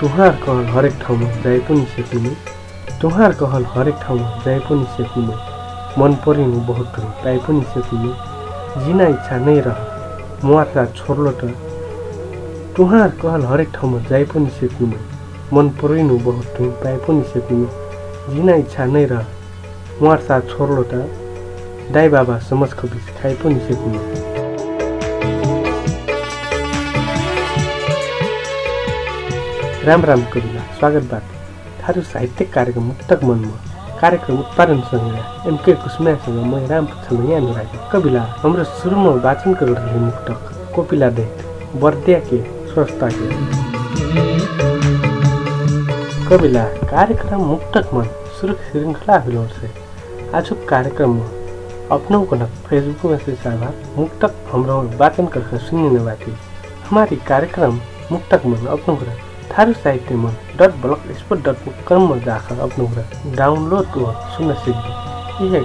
तुहार कहल हरेक ठाउँमा जाए पनि सेकिने तुहार कहल हरेक ठाउँमा जाए पनि सेकिने। मन परिनु बहुत ठाउँ पाए पनि सेकिने। जिना इच्छा नै रह। मुहार छोड्लो त। तुहार कहल हरेक ठाउँमा जाए पनि सेकिने। मन परिनु बहुत ठाउँ पाए पनि सेकिने। जिना इच्छा नै रह। मुहार साथ छोड्लो त। दाई बाबा समझ खबिस खाए पनि सेकिने। राम राम कविला स्वागत बात। थारू साहित्यिक कार्यक्रम मुक्तक मनमा कार्यक्रम उत्पादन सङ्घ एमके कुसुमासँग म राम पुच्छल यहाँ नुरागे कविला हाम्रो सुरुमा वाचन गरिरहे मुक्तक कोपिला दे बर्दिया के स्वस्थ के कविला कार्यक्रम मुक्तक मन सुरु श्रृङ्खला से आज कार्यक्रममा अपनों को न फेसबुक में से साझा मुक्तक हाम्रो वाचन करके सुनिने बाटी हमारी कार्यक्रम मुक्तक मन अपनों थारू साहित्य मन डट ब्लक स्पोर्ट डट कर्म दाखल अप्नाउरा डाउनलोड वा सुन्न सिद्धि यी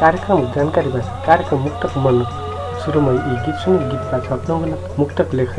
कार्यक्रम जानकारी भाषा कार्यक्रम मुक्तक मन सुरुमा यी गीत सुन्ने गीत भाषा अप्नाउन मुक्तक लेख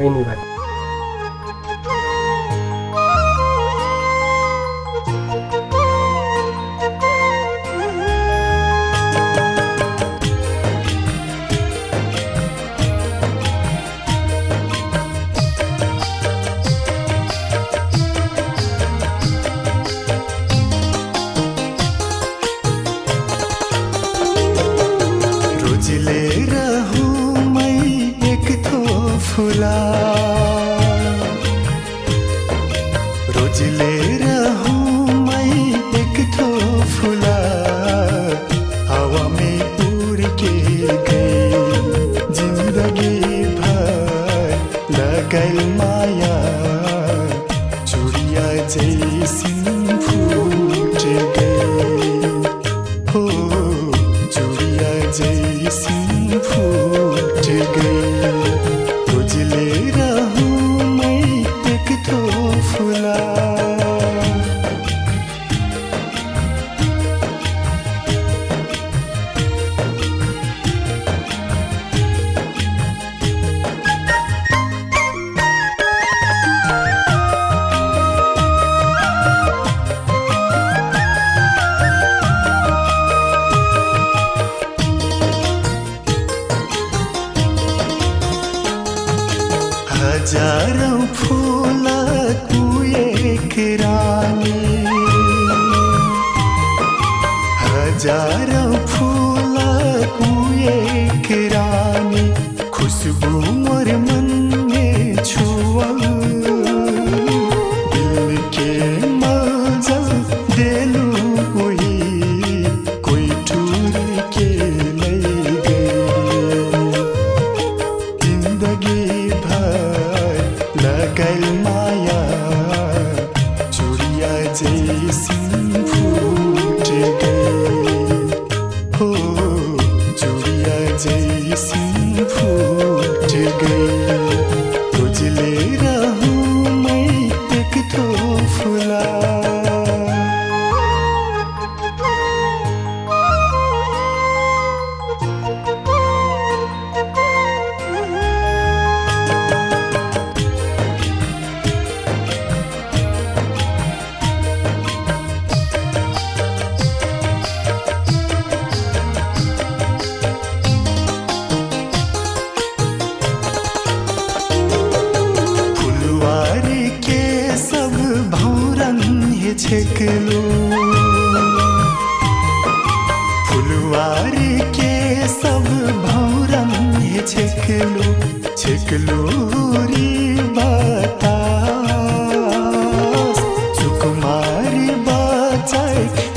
हज़ारों फूला कुए खिरानी हज़ारों फूल see. চাই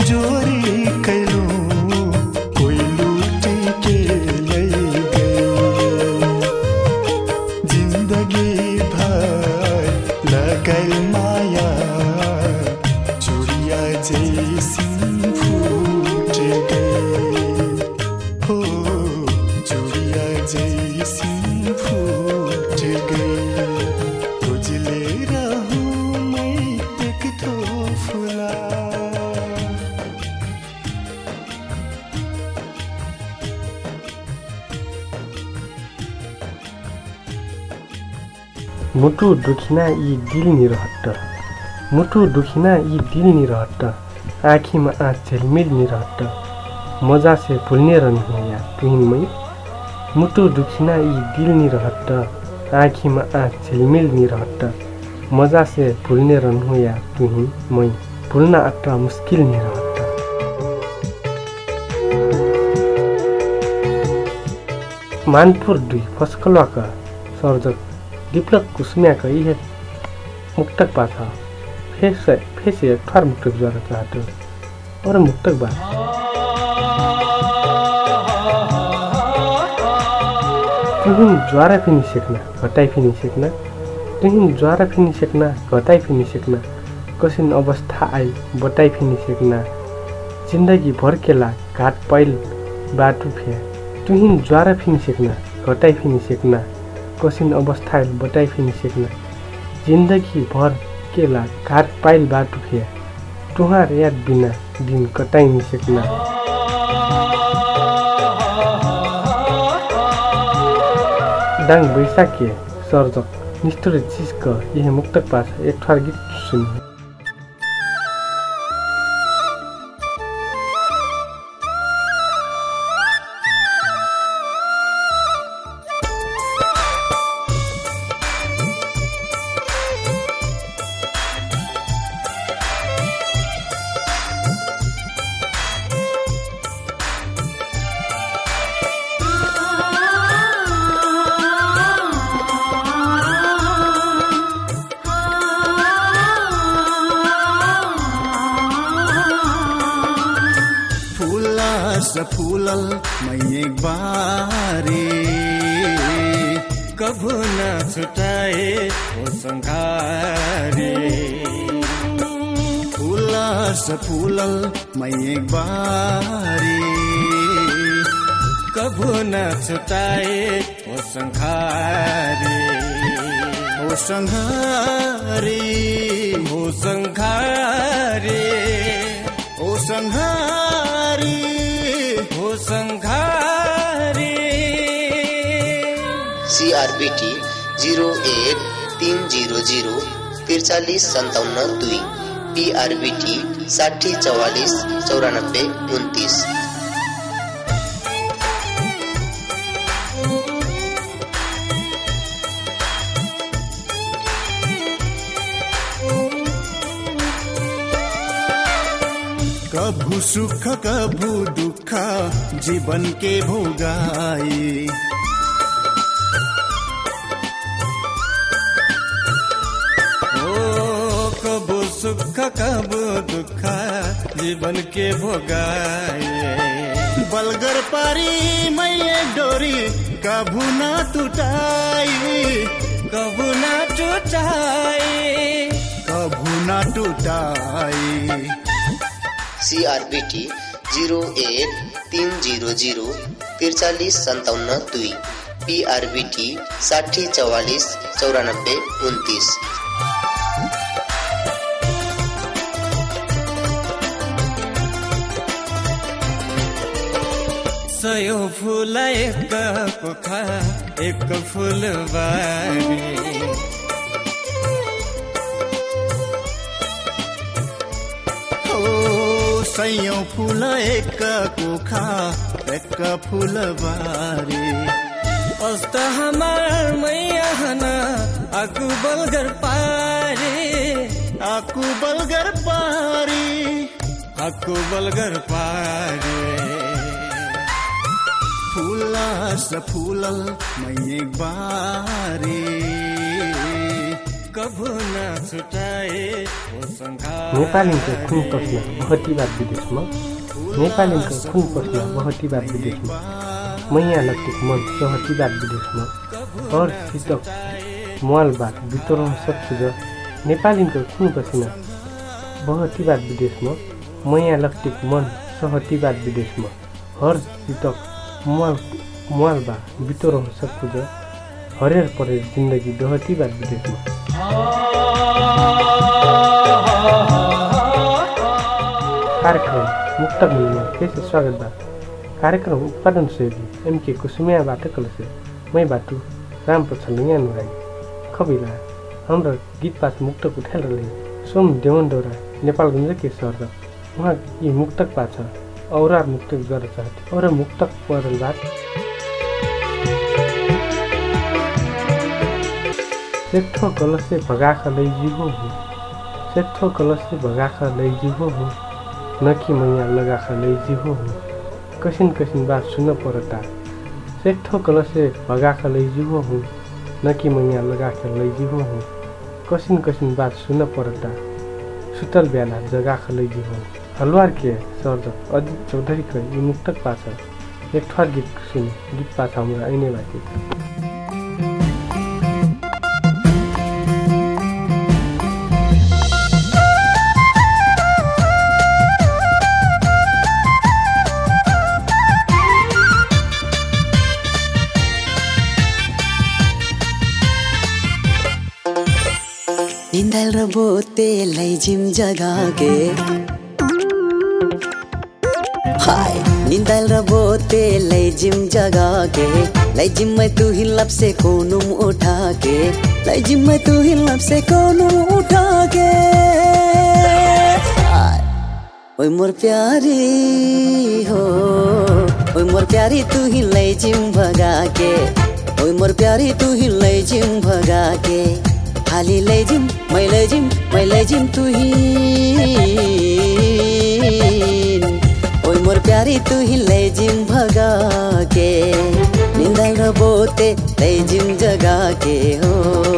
मुटु दुखिना यी दिल निरहट्ट। मुटु दुखिना यी दिल निरहट्ट। आँखीमा आँख झेलमिल निरहट्ट। मजा से भुल्ने रहनु या तुहिनमै मुटु दुखिना यी दिल निरहट्ट। आँखीमा आँख झिलमिल निरहट्ट। मजा से भुल्ने रहनु या तुहिनमै भुल्न अट्टा मुस्किल निरहट्ट। मानपुर दुई फस्कलका सर्जक यी मुक्तक पाथा फेस फेस एक ठर मुक्तक द्वारा चाहतो और मुक्तक बा तुहिन ज्वारा फिनी सेक्ना घटाइ फिनी सेक्ना तुहिन ज्वारा फिनी सेक्ना घटाइ फिनी सेक्ना कसिन अवस्था आई बटाइ फिनी सेक्ना जिन्दगी भर्केला घाट पैल बाटु फे तुहिन ज्वारा फिनी सेक्ना घटाइ फिनी सेक्ना कसिन अवस्थायल बटाइफिन सेक्न जिन्दगीभर के ला घाट पाइल बाटो टुहार याद बिना दिन कटाइनि सेक्न डाङ के सर्जक निष्ठुर चिजक यही मुक्तक पास एक ठार गीत सुन्ने। छुटाए ओ संघारी। मैं एक बारी। कभू न छुटाए ओ संघारी। ओ संघारी हो संघारी। हो संघारी सिआरबिटी जिरो एक तिन जिरो जिरो त्रिचालिस सन्ताउन्न दुई पिआरबिटी साठी चौवालिस चौरानब्बे उन्तिस। कभू सुख कभू दुख जीवन के भोगाई। सुख कभू दुख जीवन के भोगाए। बलगर पारी मैये डोरी, कभू ना टूटाई, कभू ना टूटाई, कभू ना टूटाई। सी आर पी टी जिरो एक तिन जिरो जिरो त्रिचालिस सन्ताउन्न दुई पिआरबिटी साठी चौवालिस चौरानब्बे उन्तिस। सयो फूल एक कोखा एक फुलबारी ओ सयो फूल एक कोखा एक फुलबारी अस्त हमार मैया हना, आकु बलगर पारे। आकु बलगर पारी, आकु बलगर पारे। नेपालीको खुन पस्न बहती विदेशमा? नेपालीको कुन पस्न बहती विदेशमा? मैया लटेक मन सहतीवाद विदेशमा? हर सितक मुवाल बात वितरण सक्छु र नेपालीको खुन पसिना बहती विदेशमा? मैया लटेक मन सहती विदेशमा? हर शीतक मुवाल बा बितो रह सकपुज हरेर परेर जिन्दगी बहतीबाद विदेशमा कार्यक्रम मुक्तक मिलमा फिर स्वागत बा कार्यक्रम उत्पादन सहयोगी एम के कुसुमियाबाट कलसे मै बाटु राम पछलैया नुराई खबिला हाम्रो गीतपात मुक्तक उठाएर सोम देवनडौरा नेपालगञ्जकै सहर उहाँ यी मुक्तक पाछ औरा मुक्तक गर्न चाहन्थे औरा मुक्तक बात सेठो कलसे भगाख लैजिहो हूँ सेठो कलसे भगाख लैजिहो हूँ नकी मैया लगाख लैजिहो हूँ कसिन कसिन बात सुन परता सेठो कलसे भगाख लैजिहो हूँ नकी मैया लगाख लैजिहो हूँ कसिन कसिन बात सुन परता सुतल बेला जगाख लैजिहो हलवार के सर्ज अजित चौधरीको यी मुक्तक पाछ एक ठर गीत सुने। गीत पाछ हाम्रो ऐने भएको निन्दाल र बोतेलाई जिम जगाके हाय। निन्दाल र बोतेलाई जिम जगाके। लाई जिम में तू ही लब से कोनुम उठा के लाई जिम में तू ही लब से कोनुम उठा के ओए मोर प्यारी हो। ओए मोर प्यारी तू ही लाई जिम भगा के ओए मोर प्यारी तू ही लाई जिम भगा के खाली लैजिम मै लैजिम मै लैजिम तू ही। प्यारी तू ही लैजिम भगा के। निंदल बोते ले जिम जगा के हो।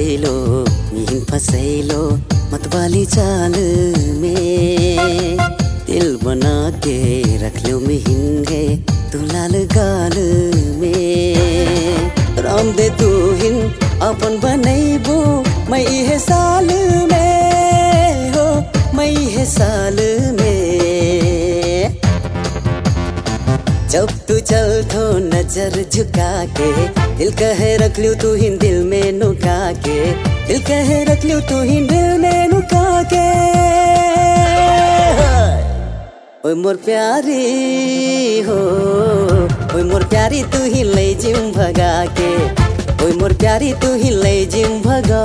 सुडैलो मिहिन फसैलो, मतवाली चाल में। दिल बना के रख लो मिहिन है तू लाल गाल में। राम दे तू हिन, अपन बनैबो मैं इहे साल में, हो मैं इहे साल में। जब तू चल थो नज़र झुका के दिल कहे रख लियो तू हिन दिल में नुका के। दिल कहे रख लियो तू हिन दिल में नुका के। ओए मोर प्यारी हो, ओए मोर प्यारी तू ही ले जिम भगा के। ओए मोर प्यारी तू ही ले जिम भगा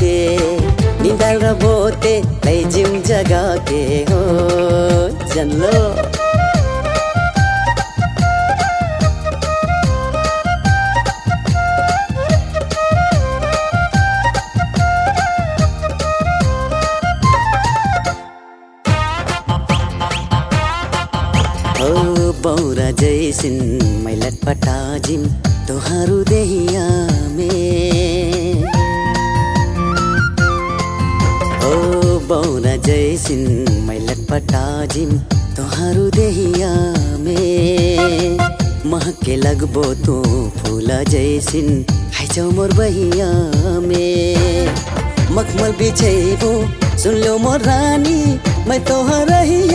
के। निंदल र बोते ले जिम जगा के। हो जन्लो हो बौरा जैसिन मैलट पटाजिम, तोहारू देहिया में। हो बौरा जैसिन मैलट पटाजिम, तोहारू देहिया में। महके लगबो तो फूला जैसिन हाइजौ मोर बहिया में। मखमल बिछेबो, सुन लो मोर रानी, मैं तोहर रहिया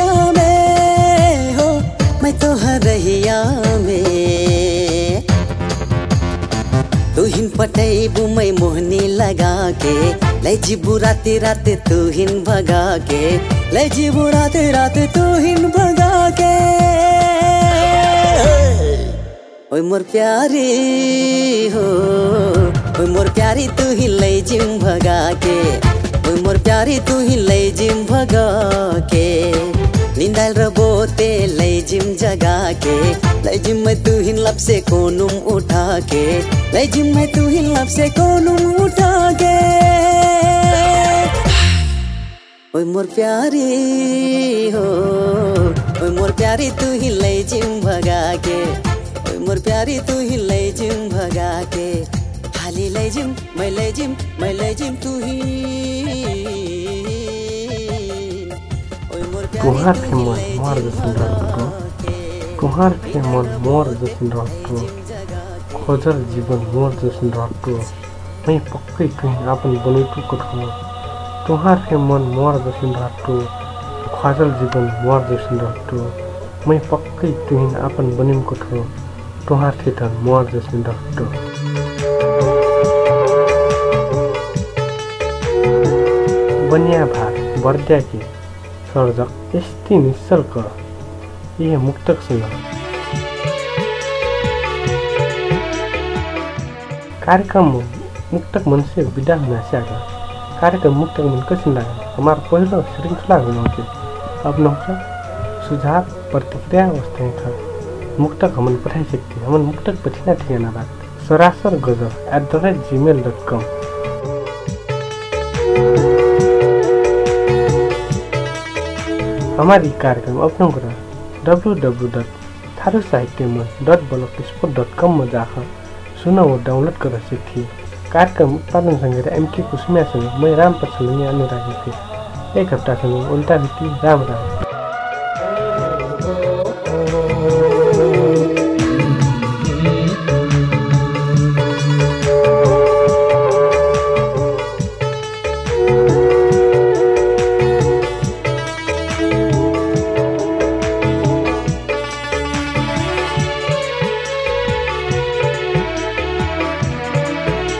तू हिन पटैबू मैं मोहनी लगा के। ले जीबू राते राते तू हिन भगा के। ले जीबू राते राते तू हिन भगा के। ओए मोर प्यारी हो, ओए मोर प्यारी तू ही ले जिम भगा के। ओए मोर प्यारी तू ही ले जिम भगा के। निंदाल र बोते ले जिम जगा के। ले जिम में तू हिन लब से कोनुम उठा के ले जिम तू हिन लब से कोनुम उठा के ओए मोर प्यारी हो। ओए मोर प्यारी तू ही ले जिम भगा के ओए मोर प्यारी तू ही ले जिम भगा के हाली ले जिम मैं ले जिम मैं ले जिम तू ही। ओए मोर प्यारी तू ही मन ले मार जिम जसन भगा के। तुहार के मन मोर जसन रहतो खोजल जीवन मोर जसन रहतो मैं पक्कै कहीं आपन बनैटु कठो तुहार के मन मोर जसन रहतो खोजल जीवन मोर जसन रहतो मैं पक्कै तुहिन आपन बनिम कठो तुहार ठेटन मोर जसन रहतो बनिया भाग बर्द्याकी सर्जक यस्तै निशल्क यही मुक्तक सुन कार्यक्रम मुक्तक मन से विदा हुन स्यागा कार्यक्रम मुक्तक मन कैसन लाग्यो हमार पहिलो श्रृङ्खला हुनुहुन्थ्यो अब नौका सुझाव प्रतिक्रिया अवस्था था मुक्तक हमन पठाइ सकते हमन मुक्तक पठिना ठिकाना बात सरासर गज़ल at the rate Gmail dot com हमारी कार्यक्रम अपनों करा डब्लु डब्लु डट थारू साहित्य मन डट ब्लक स्पोर्ट डट कममा जाकर सुन व डाउनलोड कर सकती कार्यक्रम उत्पादन एमके कुसुमियासँग मै राम पछलुङ अनुरागी थिएँ। एक हप्तासँग उल्टा रीति राम राम।